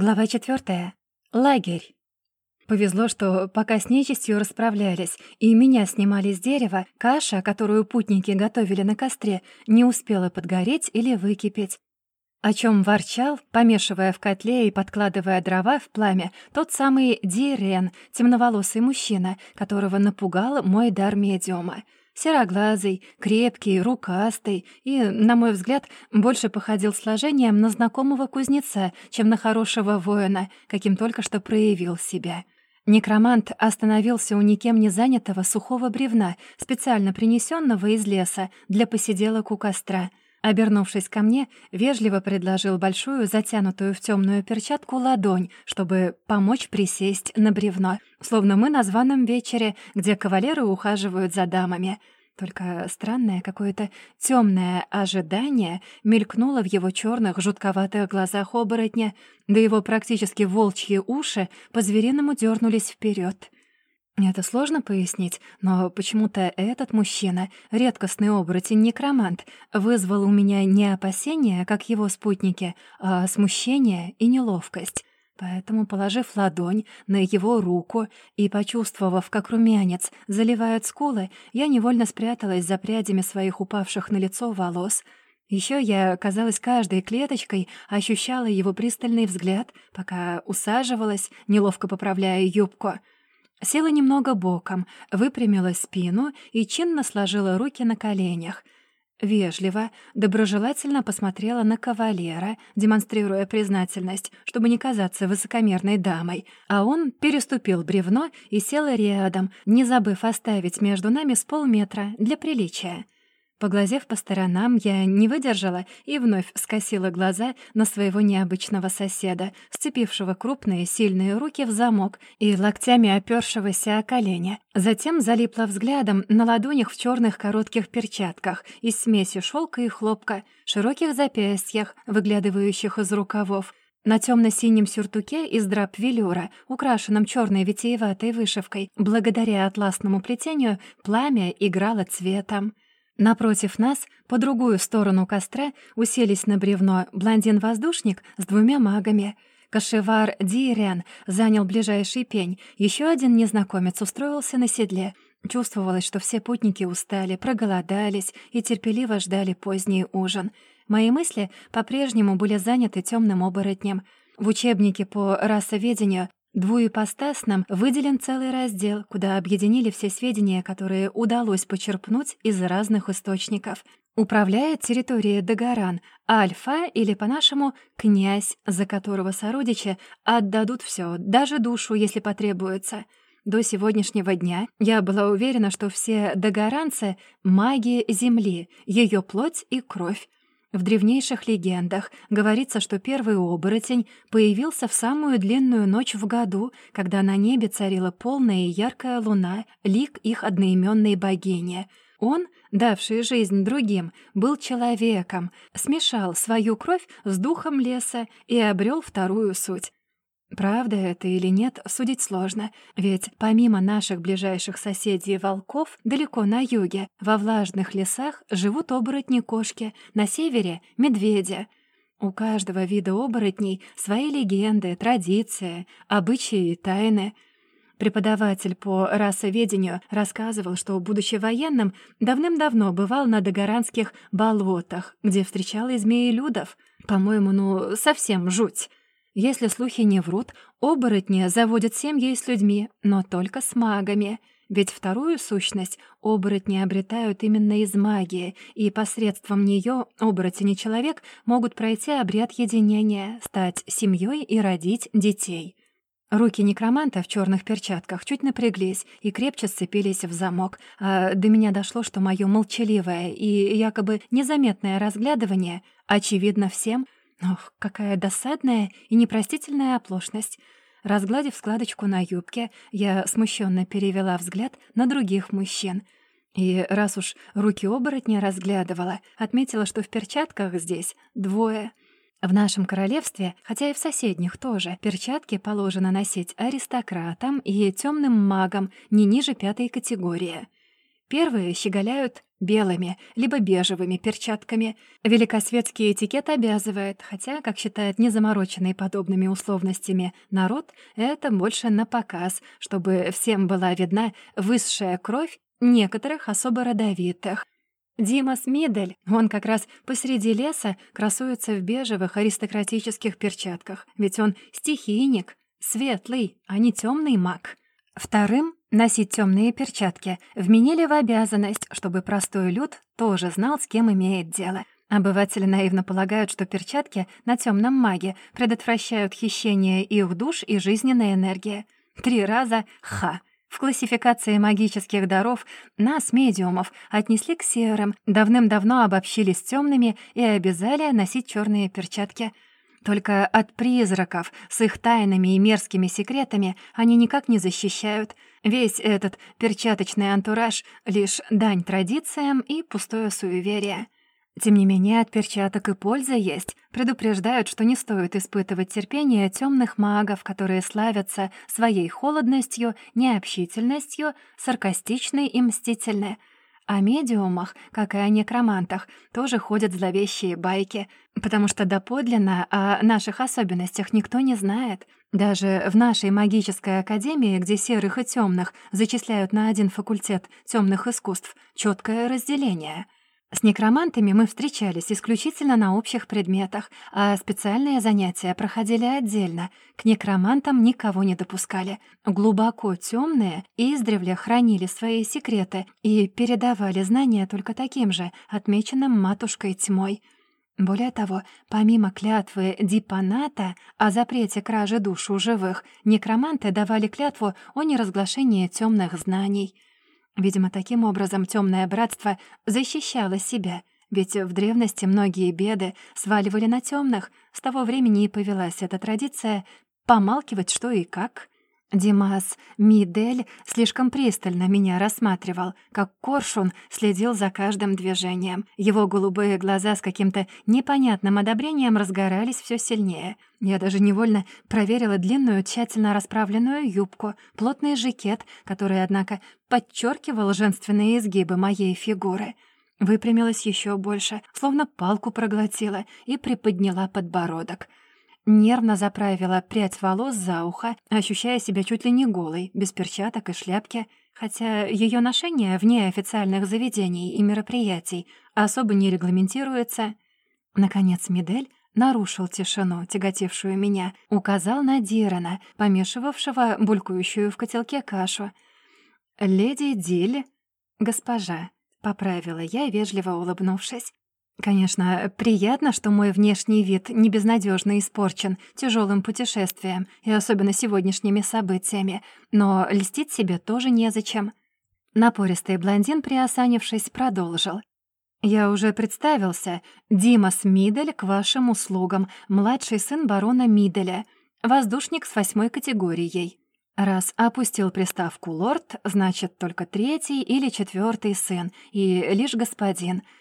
Глава четвертая. Лагерь. Повезло, что пока с нечистью расправлялись и меня снимали с дерева, каша, которую путники готовили на костре, не успела подгореть или выкипеть. О чем ворчал, помешивая в котле и подкладывая дрова в пламя, тот самый Дирен, темноволосый мужчина, которого напугал мой дар медиума — Сероглазый, крепкий, рукастый и, на мой взгляд, больше походил сложением на знакомого кузнеца, чем на хорошего воина, каким только что проявил себя. Некромант остановился у никем не занятого сухого бревна, специально принесенного из леса для посиделок у костра — Обернувшись ко мне, вежливо предложил большую, затянутую в темную перчатку ладонь, чтобы помочь присесть на бревно, словно мы на званом вечере, где кавалеры ухаживают за дамами. Только странное какое-то темное ожидание мелькнуло в его черных жутковатых глазах оборотня, да его практически волчьи уши по-звериному дернулись вперед. Это сложно пояснить, но почему-то этот мужчина, редкостный оборотень-некромант, вызвал у меня не опасения, как его спутники, а смущение и неловкость. Поэтому, положив ладонь на его руку и почувствовав, как румянец заливает скулы, я невольно спряталась за прядями своих упавших на лицо волос. Еще я, казалось, каждой клеточкой ощущала его пристальный взгляд, пока усаживалась, неловко поправляя юбку — Села немного боком, выпрямила спину и чинно сложила руки на коленях. Вежливо, доброжелательно посмотрела на кавалера, демонстрируя признательность, чтобы не казаться высокомерной дамой, а он переступил бревно и сел рядом, не забыв оставить между нами с полметра для приличия. Поглазев по сторонам, я не выдержала и вновь скосила глаза на своего необычного соседа, сцепившего крупные сильные руки в замок и локтями опёршегося о колени. Затем залипла взглядом на ладонях в черных коротких перчатках из смеси шелка и хлопка, широких запястьях, выглядывающих из рукавов, на темно-синем сюртуке из драп велюра, украшенном черной витиеватой вышивкой, благодаря атласному плетению, пламя играло цветом. Напротив нас, по другую сторону костра, уселись на бревно блондин-воздушник с двумя магами. Кашевар Дириан занял ближайший пень, еще один незнакомец устроился на седле. Чувствовалось, что все путники устали, проголодались и терпеливо ждали поздний ужин. Мои мысли по-прежнему были заняты темным оборотнем. В учебнике по расоведению Двуепостасным выделен целый раздел, куда объединили все сведения, которые удалось почерпнуть из разных источников. Управляет территорией Дагаран, Альфа или, по-нашему, князь, за которого сородичи отдадут все, даже душу, если потребуется. До сегодняшнего дня я была уверена, что все Дагаранцы — маги Земли, ее плоть и кровь. В древнейших легендах говорится, что первый оборотень появился в самую длинную ночь в году, когда на небе царила полная и яркая луна, лик их одноименной богини. Он, давший жизнь другим, был человеком, смешал свою кровь с духом леса и обрел вторую суть. Правда это или нет, судить сложно, ведь помимо наших ближайших соседей волков, далеко на юге, во влажных лесах живут оборотни-кошки, на севере — медведи. У каждого вида оборотней свои легенды, традиции, обычаи и тайны. Преподаватель по расоведению рассказывал, что, будучи военным, давным-давно бывал на Дагоранских болотах, где встречал и змеи-людов. По-моему, ну, совсем жуть. Если слухи не врут, оборотни заводят семьи с людьми, но только с магами. Ведь вторую сущность оборотни обретают именно из магии, и посредством нее оборотень и человек могут пройти обряд единения, стать семьей и родить детей. Руки некроманта в черных перчатках чуть напряглись и крепче сцепились в замок, а до меня дошло, что мое молчаливое и якобы незаметное разглядывание очевидно всем — Ох, какая досадная и непростительная оплошность. Разгладив складочку на юбке, я смущенно перевела взгляд на других мужчин. И раз уж руки оборотня разглядывала, отметила, что в перчатках здесь двое. В нашем королевстве, хотя и в соседних тоже, перчатки положено носить аристократам и темным магам не ниже пятой категории. Первые щеголяют белыми, либо бежевыми перчатками. Великосветский этикет обязывает, хотя, как считает незамороченный подобными условностями народ, это больше на показ, чтобы всем была видна высшая кровь некоторых особо родовитых. Димас Мидель, он как раз посреди леса красуется в бежевых аристократических перчатках, ведь он стихийник, светлый, а не темный маг. Вторым носить темные перчатки вменили в обязанность, чтобы простой люд тоже знал, с кем имеет дело. Обыватели наивно полагают, что перчатки на темном маге предотвращают хищение их душ и жизненной энергии. Три раза — ха! В классификации магических даров нас, медиумов, отнесли к серым, давным-давно обобщили с темными и обязали носить черные перчатки. Только от призраков с их тайными и мерзкими секретами они никак не защищают. Весь этот перчаточный антураж — лишь дань традициям и пустое суеверие. Тем не менее, от перчаток и польза есть. Предупреждают, что не стоит испытывать терпение темных магов, которые славятся своей холодностью, необщительностью, саркастичной и мстительной. О медиумах, как и о некромантах, тоже ходят зловещие байки, потому что доподлинно о наших особенностях никто не знает. Даже в нашей магической академии, где серых и темных зачисляют на один факультет темных искусств, четкое разделение — с некромантами мы встречались исключительно на общих предметах, а специальные занятия проходили отдельно. К некромантам никого не допускали. Глубоко темные издревле хранили свои секреты и передавали знания только таким же, отмеченным матушкой тьмой. Более того, помимо клятвы Дипаната о запрете кражи душ у живых, некроманты давали клятву о неразглашении темных знаний — Видимо, таким образом темное братство защищало себя, ведь в древности многие беды сваливали на темных. С того времени и повелась эта традиция помалкивать что и как. Димас Мидель слишком пристально меня рассматривал, как коршун следил за каждым движением. Его голубые глаза с каким-то непонятным одобрением разгорались все сильнее. Я даже невольно проверила длинную, тщательно расправленную юбку, плотный жакет, который, однако, подчеркивал женственные изгибы моей фигуры. Выпрямилась еще больше, словно палку проглотила, и приподняла подбородок — Нервно заправила прядь волос за ухо, ощущая себя чуть ли не голой, без перчаток и шляпки, хотя ее ношение вне официальных заведений и мероприятий особо не регламентируется. Наконец Медель нарушил тишину, тяготевшую меня, указал на Дирана, помешивавшего булькающую в котелке кашу. «Леди Диль, госпожа», — поправила я, вежливо улыбнувшись. Конечно, приятно, что мой внешний вид не безнадежно испорчен тяжелым путешествием и особенно сегодняшними событиями, но льстить себе тоже незачем. Напористый блондин, приосанившись, продолжил. «Я уже представился. Димас Мидель к вашим услугам, младший сын барона Миделя, воздушник с восьмой категорией. Раз опустил приставку «лорд», значит, только третий или четвертый сын, и лишь господин —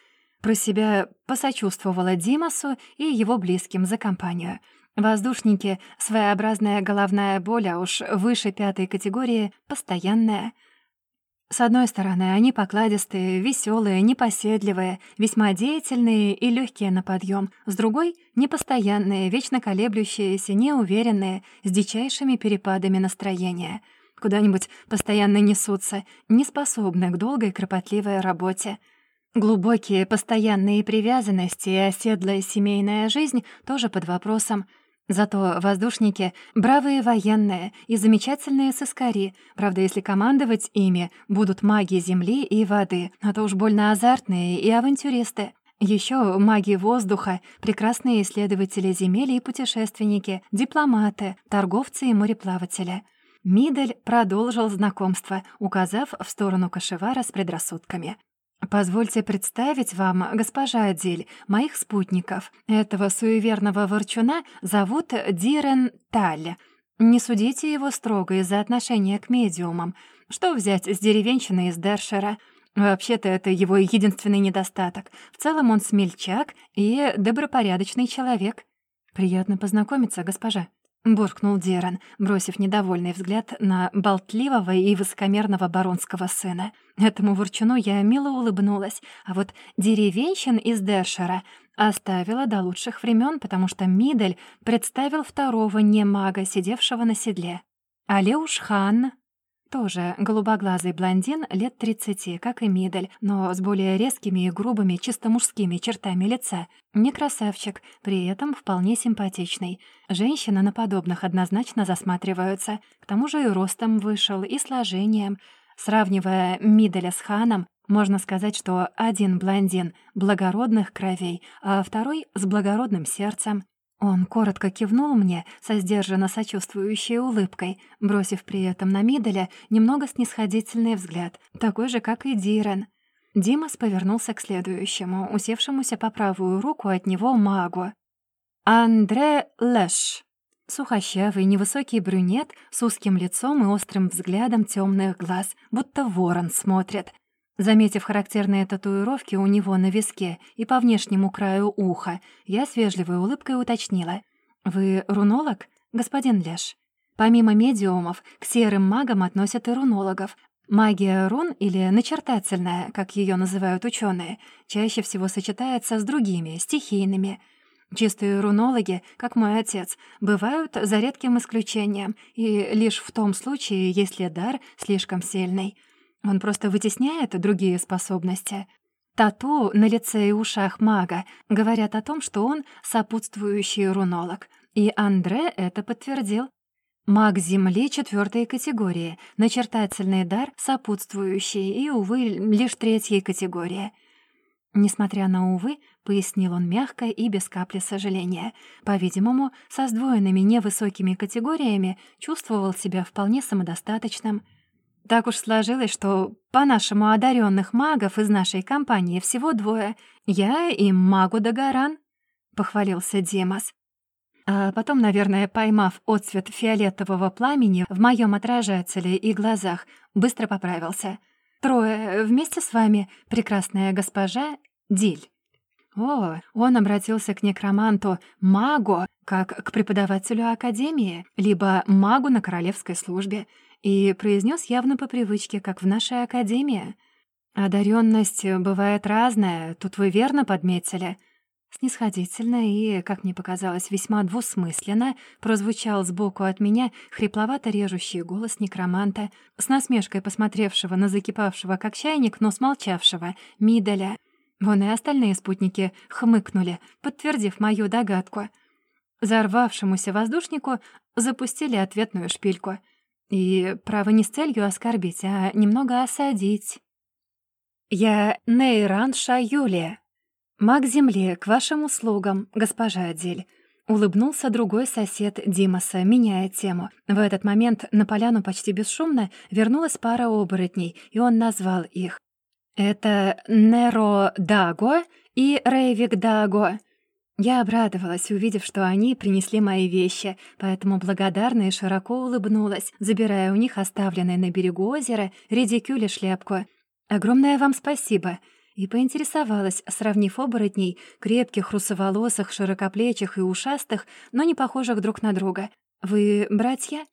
про себя посочувствовала Димасу и его близким за компанию. Воздушники — своеобразная головная боль, а уж выше пятой категории — постоянная. С одной стороны, они покладистые, веселые, непоседливые, весьма деятельные и легкие на подъем. С другой — непостоянные, вечно колеблющиеся, неуверенные, с дичайшими перепадами настроения. Куда-нибудь постоянно несутся, неспособны к долгой кропотливой работе — Глубокие постоянные привязанности и оседлая семейная жизнь тоже под вопросом. Зато воздушники — бравые военные и замечательные сыскари. Правда, если командовать ими будут маги земли и воды, а то уж больно азартные и авантюристы. Еще маги воздуха, прекрасные исследователи земель и путешественники, дипломаты, торговцы и мореплаватели. Мидель продолжил знакомство, указав в сторону кошевара с предрассудками. «Позвольте представить вам, госпожа Адиль, моих спутников. Этого суеверного ворчуна зовут Дирен Таль. Не судите его строго из-за отношения к медиумам. Что взять с деревенщины из Дершера?» Вообще-то это его единственный недостаток. В целом он смельчак и добропорядочный человек. Приятно познакомиться, госпожа. Буркнул Деран, бросив недовольный взгляд на болтливого и высокомерного баронского сына. Этому ворчуну я мило улыбнулась, а вот деревенщин из Дершера оставила до лучших времен, потому что Мидель представил второго немага, сидевшего на седле. Алеуш Хан тоже голубоглазый блондин лет 30, как и Мидель, но с более резкими и грубыми чисто мужскими чертами лица. Не красавчик, при этом вполне симпатичный. Женщины на подобных однозначно засматриваются. К тому же и ростом вышел, и сложением. Сравнивая Миделя с Ханом, можно сказать, что один блондин благородных кровей, а второй с благородным сердцем. Он коротко кивнул мне со сдержанно сочувствующей улыбкой, бросив при этом на Миделя немного снисходительный взгляд, такой же, как и Дирен. Димас повернулся к следующему, усевшемуся по правую руку от него магу. Андре Лэш. Сухощавый, невысокий брюнет с узким лицом и острым взглядом темных глаз, будто ворон смотрит — Заметив характерные татуировки у него на виске и по внешнему краю уха, я с вежливой улыбкой уточнила. «Вы рунолог, господин Леш?» Помимо медиумов, к серым магам относят и рунологов. Магия рун, или начертательная, как ее называют ученые, чаще всего сочетается с другими, стихийными. Чистые рунологи, как мой отец, бывают за редким исключением, и лишь в том случае, если дар слишком сильный — он просто вытесняет другие способности. Тату на лице и ушах мага говорят о том, что он сопутствующий рунолог. И Андре это подтвердил. Маг Земли четвертой категории, начертательный дар сопутствующий и, увы, лишь третьей категории. Несмотря на «увы», пояснил он мягко и без капли сожаления. По-видимому, со сдвоенными невысокими категориями чувствовал себя вполне самодостаточным — так уж сложилось, что по-нашему одаренных магов из нашей компании всего двое. Я и магу Дагаран, — похвалился Димас. А потом, наверное, поймав отцвет фиолетового пламени в моем отражателе и глазах, быстро поправился. «Трое вместе с вами, прекрасная госпожа Диль». О, он обратился к некроманту магу, как к преподавателю академии, либо магу на королевской службе — и произнес явно по привычке, как в нашей академии. «Одаренность бывает разная, тут вы верно подметили». Снисходительно и, как мне показалось, весьма двусмысленно прозвучал сбоку от меня хрипловато режущий голос некроманта, с насмешкой посмотревшего на закипавшего как чайник, но смолчавшего, Мидаля. Вон и остальные спутники хмыкнули, подтвердив мою догадку. Зарвавшемуся воздушнику запустили ответную шпильку — и, право, не с целью оскорбить, а немного осадить. «Я Нейранша Юлия. Маг Земли, к вашим услугам, госпожа Адель». Улыбнулся другой сосед Димаса, меняя тему. В этот момент на поляну почти бесшумно вернулась пара оборотней, и он назвал их. «Это Неро Даго и Рейвик Даго. Я обрадовалась, увидев, что они принесли мои вещи, поэтому благодарна и широко улыбнулась, забирая у них оставленные на берегу озера редикюль шляпку. «Огромное вам спасибо!» И поинтересовалась, сравнив оборотней, крепких, русоволосых, широкоплечих и ушастых, но не похожих друг на друга. «Вы братья?»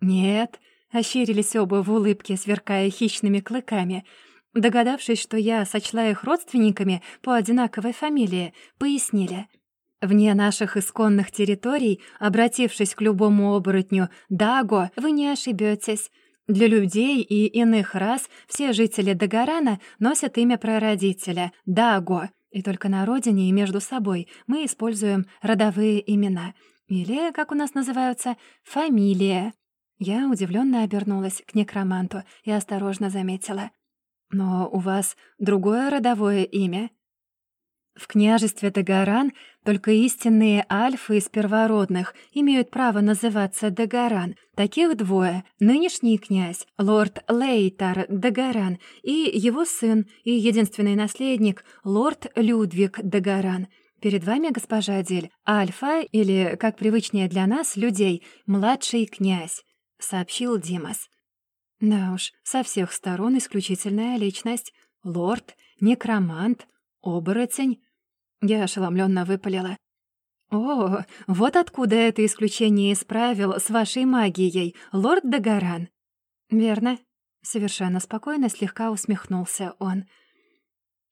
«Нет», — ощерились оба в улыбке, сверкая хищными клыками. Догадавшись, что я сочла их родственниками по одинаковой фамилии, пояснили — Вне наших исконных территорий, обратившись к любому оборотню «Даго», вы не ошибетесь. Для людей и иных рас все жители Дагорана носят имя прародителя — Даго, и только на родине и между собой мы используем родовые имена. Или, как у нас называются, фамилия. Я удивленно обернулась к некроманту и осторожно заметила. «Но у вас другое родовое имя?» В княжестве Дагаран только истинные альфы из первородных имеют право называться Дагаран. Таких двое — нынешний князь, лорд Лейтар Дагаран, и его сын и единственный наследник, лорд Людвиг Дагаран. Перед вами, госпожа Дель, альфа, или, как привычнее для нас, людей, младший князь, — сообщил Димас. Да уж, со всех сторон исключительная личность. Лорд, некромант, оборотень, я ошеломленно выпалила. «О, вот откуда это исключение из правил с вашей магией, лорд Дагаран». «Верно», — совершенно спокойно слегка усмехнулся он.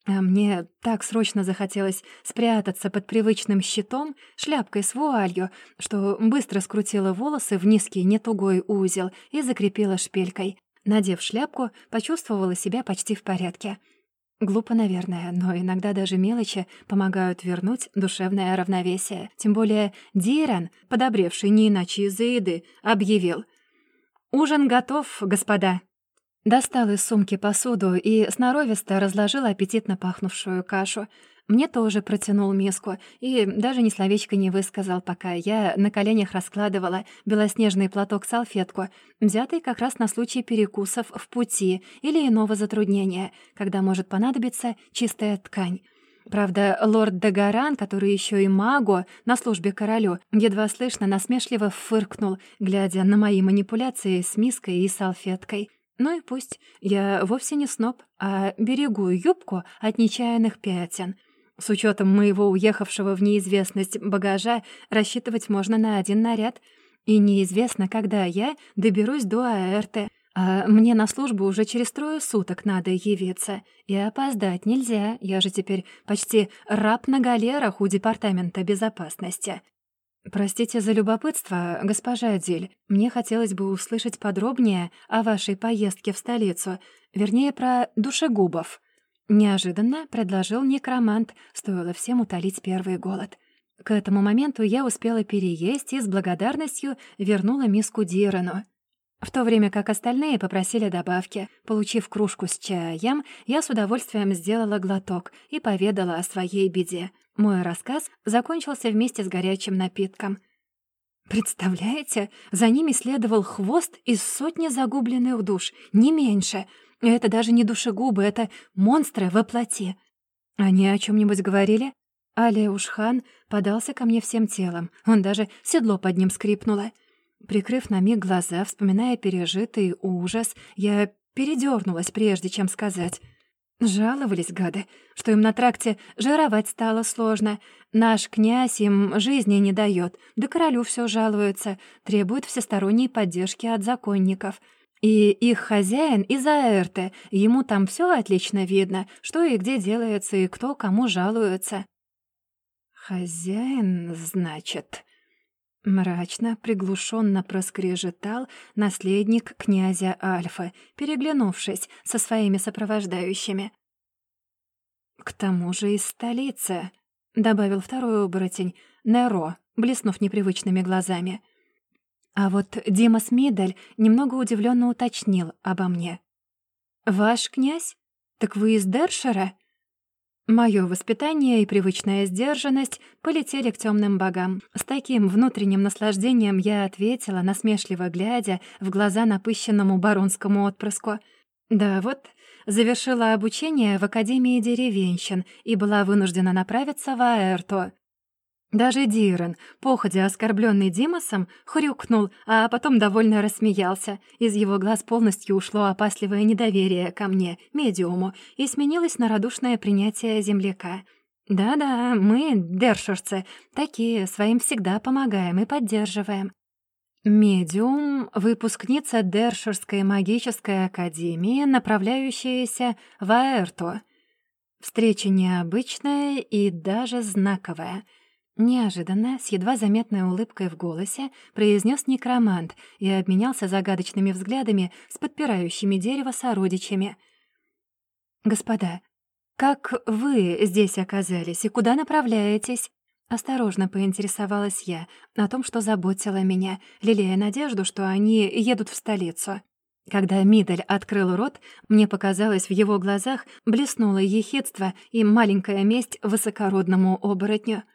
А мне так срочно захотелось спрятаться под привычным щитом, шляпкой с вуалью, что быстро скрутила волосы в низкий нетугой узел и закрепила шпилькой. Надев шляпку, почувствовала себя почти в порядке — Глупо, наверное, но иногда даже мелочи помогают вернуть душевное равновесие. Тем более Диран, подобревший не иначе из-за еды, объявил «Ужин готов, господа». Достал из сумки посуду и сноровисто разложил аппетитно пахнувшую кашу — мне тоже протянул миску и даже ни словечко не высказал, пока я на коленях раскладывала белоснежный платок-салфетку, взятый как раз на случай перекусов в пути или иного затруднения, когда может понадобиться чистая ткань. Правда, лорд Дагаран, который еще и магу на службе королю, едва слышно насмешливо фыркнул, глядя на мои манипуляции с миской и салфеткой. Ну и пусть. Я вовсе не сноб, а берегу юбку от нечаянных пятен — с учетом моего уехавшего в неизвестность багажа рассчитывать можно на один наряд. И неизвестно, когда я доберусь до АРТ. А мне на службу уже через трое суток надо явиться. И опоздать нельзя, я же теперь почти раб на галерах у Департамента безопасности. «Простите за любопытство, госпожа Диль. Мне хотелось бы услышать подробнее о вашей поездке в столицу, вернее, про душегубов». Неожиданно предложил некромант, стоило всем утолить первый голод. К этому моменту я успела переесть и с благодарностью вернула миску Дирану. В то время как остальные попросили добавки. Получив кружку с чаем, я с удовольствием сделала глоток и поведала о своей беде. Мой рассказ закончился вместе с горячим напитком. Представляете, за ними следовал хвост из сотни загубленных душ, не меньше — это даже не душегубы, это монстры во плоти. Они о чем нибудь говорили? Алеушхан подался ко мне всем телом. Он даже седло под ним скрипнуло. Прикрыв на миг глаза, вспоминая пережитый ужас, я передернулась, прежде чем сказать. Жаловались гады, что им на тракте жировать стало сложно. Наш князь им жизни не дает, да королю все жалуется, требует всесторонней поддержки от законников — и их хозяин из Аэрте, ему там все отлично видно, что и где делается, и кто кому жалуется. «Хозяин, значит...» Мрачно, приглушенно проскрежетал наследник князя Альфа, переглянувшись со своими сопровождающими. «К тому же из столицы», — добавил второй оборотень, Неро, блеснув непривычными глазами — а вот Дима Смидель немного удивленно уточнил обо мне. «Ваш князь? Так вы из Дершера?» Моё воспитание и привычная сдержанность полетели к темным богам. С таким внутренним наслаждением я ответила, насмешливо глядя в глаза напыщенному баронскому отпрыску. Да вот, завершила обучение в Академии деревенщин и была вынуждена направиться в Аэрто. Даже Дирен, походя оскорбленный Димасом, хрюкнул, а потом довольно рассмеялся. Из его глаз полностью ушло опасливое недоверие ко мне, медиуму, и сменилось на радушное принятие земляка. «Да-да, мы, дершерцы, такие, своим всегда помогаем и поддерживаем». Медиум — выпускница Дершерской магической академии, направляющаяся в Аэрто. Встреча необычная и даже знаковая — Неожиданно, с едва заметной улыбкой в голосе, произнес некромант и обменялся загадочными взглядами с подпирающими дерево сородичами. «Господа, как вы здесь оказались и куда направляетесь?» Осторожно поинтересовалась я о том, что заботило меня, лелея надежду, что они едут в столицу. Когда Мидель открыл рот, мне показалось, в его глазах блеснуло ехидство и маленькая месть высокородному оборотню —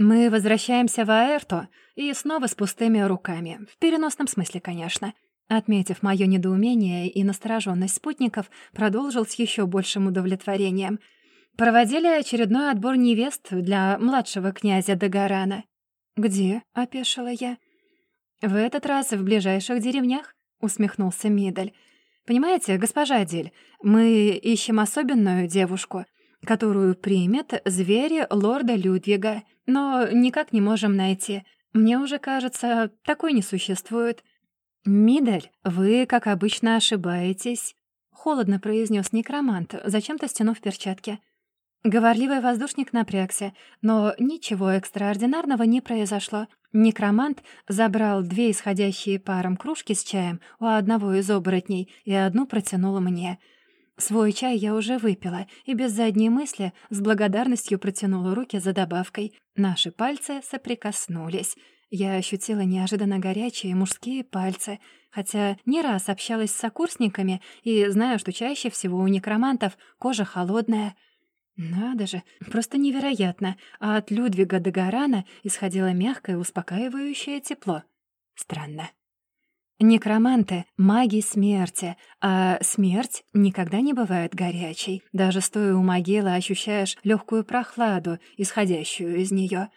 мы возвращаемся в Аэрто и снова с пустыми руками. В переносном смысле, конечно. Отметив мое недоумение и настороженность спутников, продолжил с еще большим удовлетворением. Проводили очередной отбор невест для младшего князя Дагарана. «Где?» — опешила я. «В этот раз в ближайших деревнях», — усмехнулся Мидель. «Понимаете, госпожа Диль, мы ищем особенную девушку. Которую примет звери лорда Людвига, но никак не можем найти. Мне уже кажется, такой не существует». «Мидель, вы, как обычно, ошибаетесь», — холодно произнес некромант, зачем-то стянув перчатки. Говорливый воздушник напрягся, но ничего экстраординарного не произошло. Некромант забрал две исходящие паром кружки с чаем у одного из оборотней и одну протянул мне. Свой чай я уже выпила и без задней мысли с благодарностью протянула руки за добавкой. Наши пальцы соприкоснулись. Я ощутила неожиданно горячие мужские пальцы, хотя не раз общалась с сокурсниками и знаю, что чаще всего у некромантов кожа холодная — надо же, просто невероятно. А от Людвига до Гарана исходило мягкое, успокаивающее тепло. Странно. Некроманты — маги смерти, а смерть никогда не бывает горячей. Даже стоя у могилы ощущаешь легкую прохладу, исходящую из нее.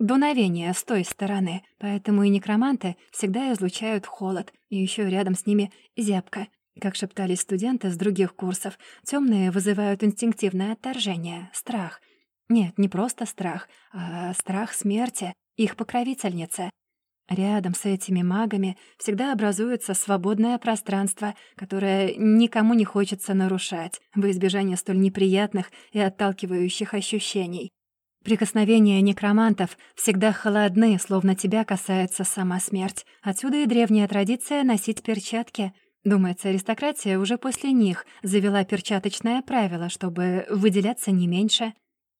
Дуновение с той стороны, поэтому и некроманты всегда излучают холод, и еще рядом с ними зябко, как шептались студенты с других курсов, темные вызывают инстинктивное отторжение, страх. Нет, не просто страх, а страх смерти, их покровительницы. Рядом с этими магами всегда образуется свободное пространство, которое никому не хочется нарушать, во избежание столь неприятных и отталкивающих ощущений. Прикосновения некромантов всегда холодны, словно тебя касается сама смерть. Отсюда и древняя традиция носить перчатки — Думается, аристократия уже после них завела перчаточное правило, чтобы выделяться не меньше.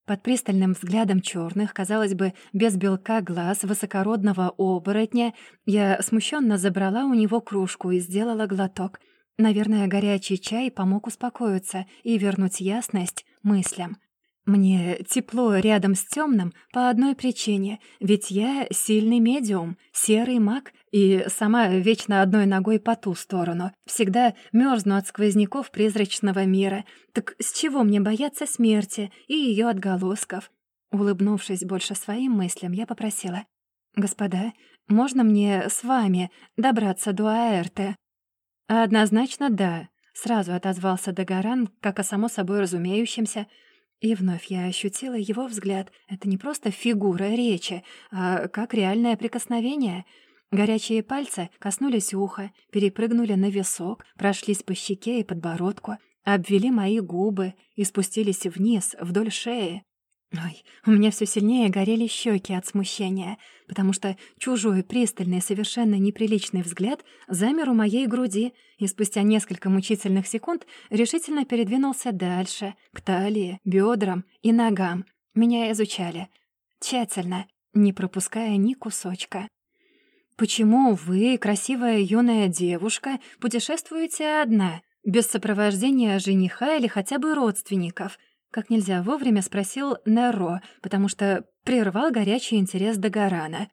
Под пристальным взглядом черных, казалось бы, без белка глаз высокородного оборотня, я смущенно забрала у него кружку и сделала глоток. Наверное, горячий чай помог успокоиться и вернуть ясность мыслям. Мне тепло рядом с темным по одной причине, ведь я сильный медиум, серый маг и сама вечно одной ногой по ту сторону. Всегда мерзну от сквозняков призрачного мира. Так с чего мне бояться смерти и ее отголосков? Улыбнувшись больше своим мыслям, я попросила. «Господа, можно мне с вами добраться до Аэрте?» «Однозначно да», — сразу отозвался Дагаран, как о само собой разумеющемся — и вновь я ощутила его взгляд. Это не просто фигура речи, а как реальное прикосновение. Горячие пальцы коснулись уха, перепрыгнули на висок, прошлись по щеке и подбородку, обвели мои губы и спустились вниз, вдоль шеи. Ой, у меня все сильнее горели щеки от смущения, потому что чужой пристальный, совершенно неприличный взгляд замер у моей груди, и спустя несколько мучительных секунд решительно передвинулся дальше, к талии, бедрам и ногам. Меня изучали. Тщательно, не пропуская ни кусочка. «Почему вы, красивая юная девушка, путешествуете одна, без сопровождения жениха или хотя бы родственников?» Как нельзя вовремя спросил Неро, потому что прервал горячий интерес Дагорана.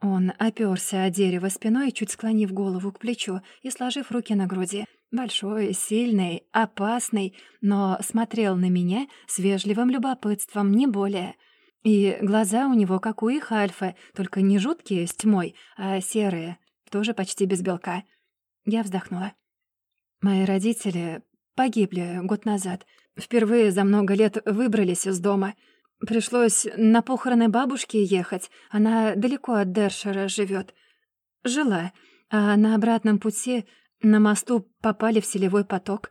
Он оперся о дерево спиной, чуть склонив голову к плечу и сложив руки на груди. Большой, сильный, опасный, но смотрел на меня с вежливым любопытством, не более. И глаза у него, как у их альфа, только не жуткие, с тьмой, а серые, тоже почти без белка. Я вздохнула. Мои родители погибли год назад — Впервые за много лет выбрались из дома. Пришлось на похороны бабушки ехать. Она далеко от Дершера живет. Жила, а на обратном пути на мосту попали в селевой поток.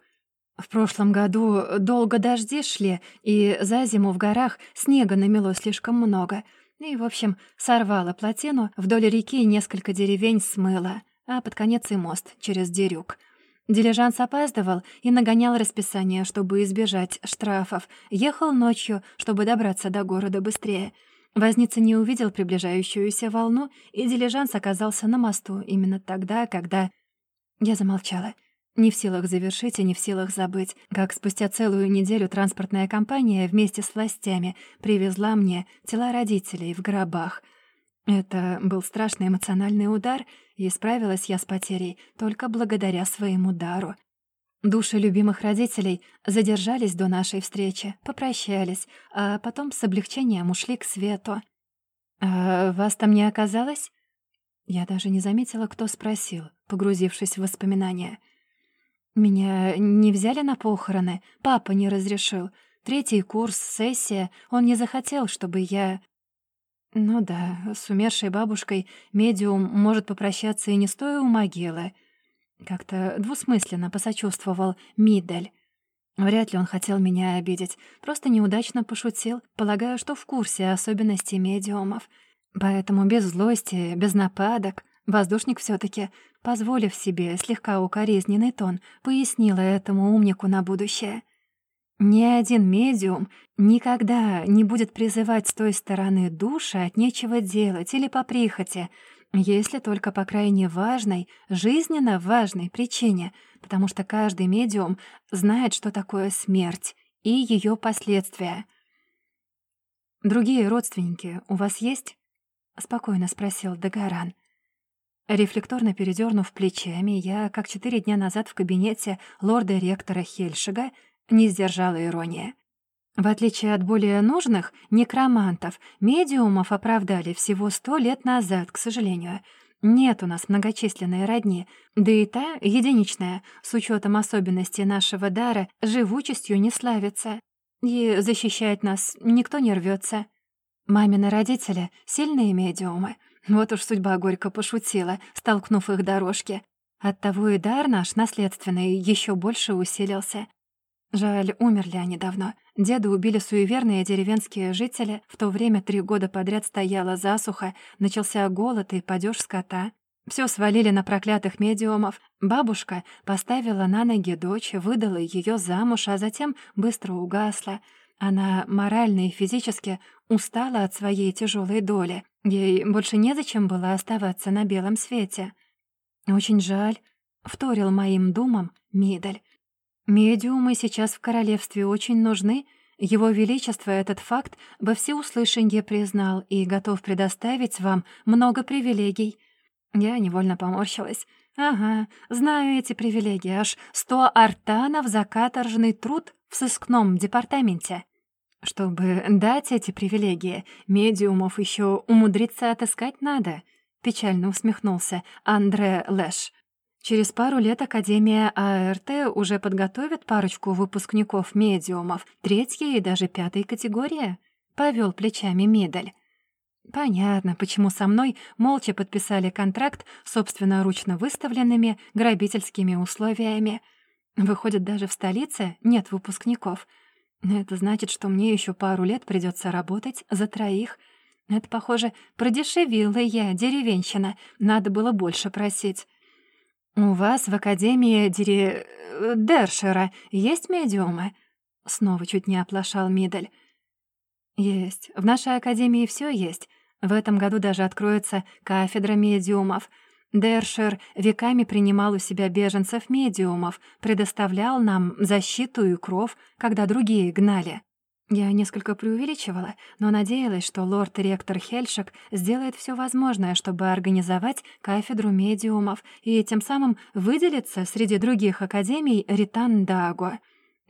В прошлом году долго дожди шли, и за зиму в горах снега намело слишком много. И, в общем, сорвало плотину, вдоль реки несколько деревень смыло, а под конец и мост через Дерюк — Дилижанс опаздывал и нагонял расписание, чтобы избежать штрафов. Ехал ночью, чтобы добраться до города быстрее. Возница не увидел приближающуюся волну, и дилижанс оказался на мосту именно тогда, когда... Я замолчала. Не в силах завершить и не в силах забыть, как спустя целую неделю транспортная компания вместе с властями привезла мне тела родителей в гробах — это был страшный эмоциональный удар, и справилась я с потерей только благодаря своему дару. Души любимых родителей задержались до нашей встречи, попрощались, а потом с облегчением ушли к свету. «А вас там не оказалось?» Я даже не заметила, кто спросил, погрузившись в воспоминания. «Меня не взяли на похороны, папа не разрешил. Третий курс, сессия. Он не захотел, чтобы я... Ну да, с умершей бабушкой медиум может попрощаться и не стоя у могилы. Как-то двусмысленно посочувствовал Миддель. Вряд ли он хотел меня обидеть, просто неудачно пошутил, полагаю, что в курсе особенностей медиумов. Поэтому без злости, без нападок, воздушник все таки позволив себе слегка укоризненный тон, пояснила этому умнику на будущее. Ни один медиум никогда не будет призывать с той стороны души от нечего делать или по прихоти, если только по крайне важной, жизненно важной причине, потому что каждый медиум знает, что такое смерть и ее последствия. «Другие родственники у вас есть?» — спокойно спросил Дагаран. Рефлекторно передернув плечами, я, как четыре дня назад в кабинете лорда-ректора Хельшига, не сдержала ирония. В отличие от более нужных некромантов, медиумов оправдали всего сто лет назад, к сожалению. Нет у нас многочисленной родни, да и та, единичная, с учетом особенностей нашего дара, живучестью не славится. И защищать нас никто не рвется. Мамины родители — сильные медиумы. Вот уж судьба горько пошутила, столкнув их дорожки. Оттого и дар наш наследственный еще больше усилился. Жаль, умерли они давно. Деда убили суеверные деревенские жители, в то время три года подряд стояла засуха, начался голод и падеж скота. Все свалили на проклятых медиумов. Бабушка поставила на ноги дочь, выдала ее замуж, а затем быстро угасла. Она морально и физически устала от своей тяжелой доли. Ей больше незачем было оставаться на белом свете. «Очень жаль», — вторил моим думам Мидаль. Медиумы сейчас в королевстве очень нужны. Его Величество этот факт во всеуслышанье признал и готов предоставить вам много привилегий. Я невольно поморщилась. Ага, знаю эти привилегии. Аж сто артанов за каторжный труд в сыскном департаменте. Чтобы дать эти привилегии, медиумов еще умудриться отыскать надо. Печально усмехнулся Андре Лэш. Через пару лет Академия АРТ уже подготовит парочку выпускников-медиумов третьей и даже пятой категории. Повел плечами Медаль. Понятно, почему со мной молча подписали контракт собственноручно выставленными грабительскими условиями. Выходит, даже в столице нет выпускников. Это значит, что мне еще пару лет придется работать за троих. Это, похоже, продешевила я, деревенщина. Надо было больше просить. «У вас в Академии Дири... Э, Дершера есть медиумы?» Снова чуть не оплошал Мидель. «Есть. В нашей Академии все есть. В этом году даже откроется кафедра медиумов. Дершер веками принимал у себя беженцев-медиумов, предоставлял нам защиту и кров, когда другие гнали. Я несколько преувеличивала, но надеялась, что лорд-ректор Хельшек сделает все возможное, чтобы организовать кафедру медиумов и тем самым выделиться среди других академий Ритан-Даго.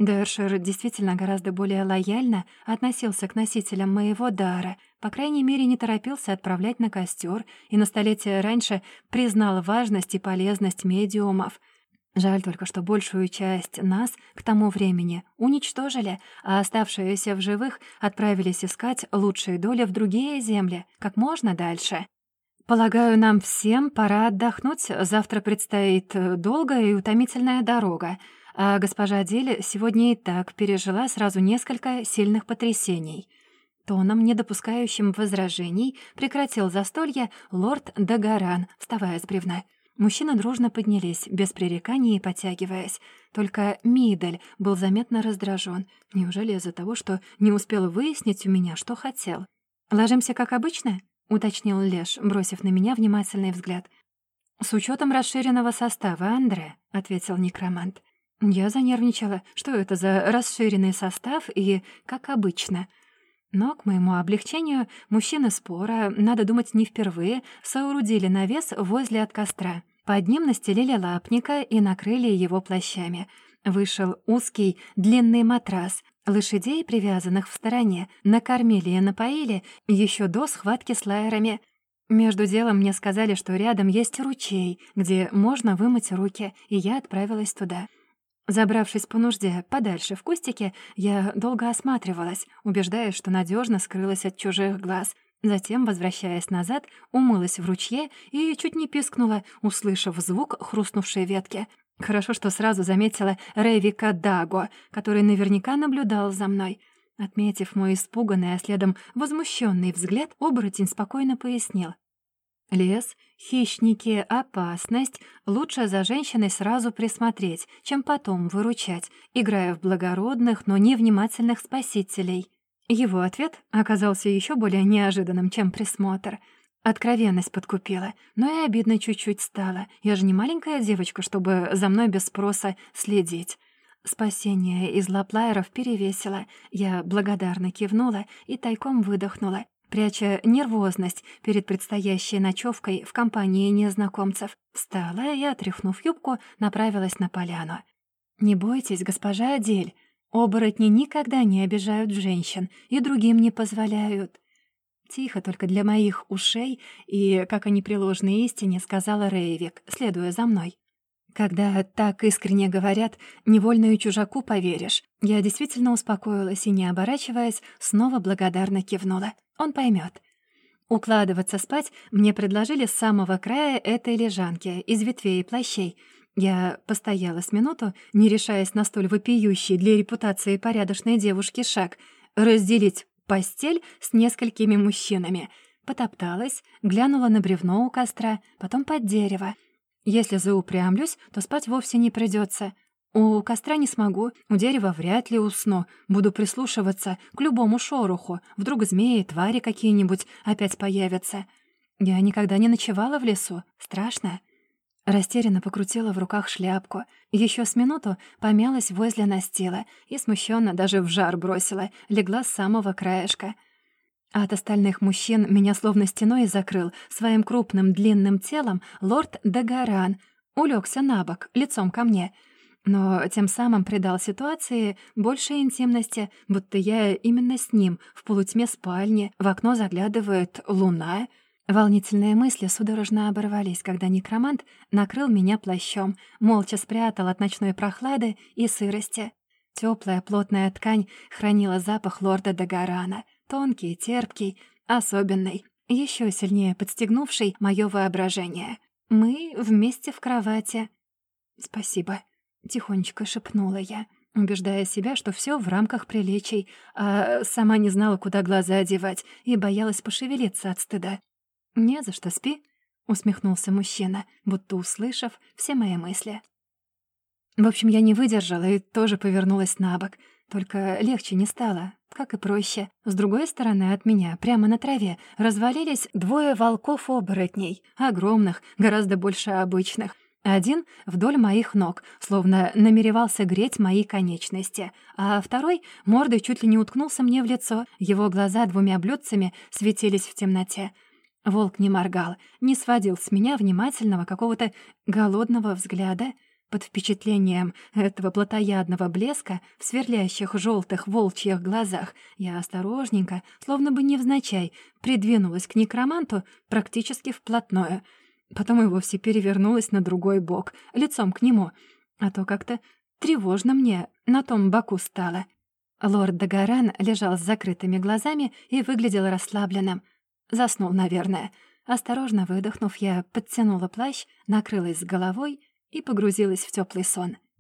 Дершер действительно гораздо более лояльно относился к носителям моего дара, по крайней мере, не торопился отправлять на костер и на столетие раньше признал важность и полезность медиумов — Жаль только, что большую часть нас к тому времени уничтожили, а оставшиеся в живых отправились искать лучшие доли в другие земли, как можно дальше. Полагаю, нам всем пора отдохнуть. Завтра предстоит долгая и утомительная дорога, а госпожа Дель сегодня и так пережила сразу несколько сильных потрясений. Тоном, не допускающим возражений, прекратил застолье лорд Дагаран, вставая с бревна. Мужчины дружно поднялись, без пререканий и потягиваясь. Только Мидель был заметно раздражен. Неужели из-за того, что не успел выяснить у меня, что хотел? «Ложимся, как обычно?» — уточнил Леш, бросив на меня внимательный взгляд. «С учетом расширенного состава, Андре», — ответил некромант. Я занервничала. Что это за расширенный состав и как обычно? Но, к моему облегчению, мужчины спора, надо думать, не впервые, соорудили навес возле от костра. Под ним настелили лапника и накрыли его плащами. Вышел узкий, длинный матрас. Лошадей, привязанных в стороне, накормили и напоили еще до схватки с лайерами. Между делом мне сказали, что рядом есть ручей, где можно вымыть руки, и я отправилась туда. Забравшись по нужде подальше в кустике, я долго осматривалась, убеждаясь, что надежно скрылась от чужих глаз. Затем, возвращаясь назад, умылась в ручье и чуть не пискнула, услышав звук хрустнувшей ветки. Хорошо, что сразу заметила Рейвика Даго, который наверняка наблюдал за мной. Отметив мой испуганный, а следом возмущенный взгляд, оборотень спокойно пояснил. Лес, хищники, опасность. Лучше за женщиной сразу присмотреть, чем потом выручать, играя в благородных, но невнимательных спасителей. Его ответ оказался еще более неожиданным, чем присмотр. Откровенность подкупила, но и обидно чуть-чуть стало. Я же не маленькая девочка, чтобы за мной без спроса следить. Спасение из лаплайеров перевесило. Я благодарно кивнула и тайком выдохнула пряча нервозность перед предстоящей ночевкой в компании незнакомцев. Встала и, отряхнув юбку, направилась на поляну. «Не бойтесь, госпожа Адель, оборотни никогда не обижают женщин и другим не позволяют». Тихо, только для моих ушей, и, как о непреложной истине, сказала Рейвик, следуя за мной. Когда так искренне говорят, невольную чужаку поверишь. Я действительно успокоилась и, не оборачиваясь, снова благодарно кивнула. Он поймет. Укладываться спать мне предложили с самого края этой лежанки, из ветвей и плащей. Я постояла с минуту, не решаясь на столь вопиющий для репутации порядочной девушки шаг — разделить постель с несколькими мужчинами. Потопталась, глянула на бревно у костра, потом под дерево — если заупрямлюсь, то спать вовсе не придется. У костра не смогу, у дерева вряд ли усну. Буду прислушиваться к любому шороху. Вдруг змеи, твари какие-нибудь опять появятся. Я никогда не ночевала в лесу. Страшно. Растерянно покрутила в руках шляпку. Еще с минуту помялась возле настила и смущенно даже в жар бросила, легла с самого краешка — а от остальных мужчин меня словно стеной закрыл своим крупным длинным телом лорд Дагаран, улегся на бок, лицом ко мне, но тем самым придал ситуации больше интимности, будто я именно с ним в полутьме спальни, в окно заглядывает луна. Волнительные мысли судорожно оборвались, когда некромант накрыл меня плащом, молча спрятал от ночной прохлады и сырости. Теплая плотная ткань хранила запах лорда Дагарана — Тонкий, терпкий, особенный, еще сильнее подстегнувший мое воображение. Мы вместе в кровати. «Спасибо», — тихонечко шепнула я, убеждая себя, что все в рамках приличий, а сама не знала, куда глаза одевать, и боялась пошевелиться от стыда. «Не за что, спи», — усмехнулся мужчина, будто услышав все мои мысли. В общем, я не выдержала и тоже повернулась на бок, только легче не стало, как и проще. С другой стороны от меня, прямо на траве, развалились двое волков-оборотней, огромных, гораздо больше обычных. Один вдоль моих ног, словно намеревался греть мои конечности, а второй мордой чуть ли не уткнулся мне в лицо, его глаза двумя блюдцами светились в темноте. Волк не моргал, не сводил с меня внимательного какого-то голодного взгляда — под впечатлением этого плотоядного блеска в сверлящих желтых волчьих глазах я осторожненько, словно бы невзначай, придвинулась к некроманту практически вплотную. Потом и вовсе перевернулась на другой бок, лицом к нему. А то как-то тревожно мне на том боку стало. Лорд Дагаран лежал с закрытыми глазами и выглядел расслабленным. Заснул, наверное. Осторожно выдохнув, я подтянула плащ, накрылась с головой — и погрузилась в теплый сон —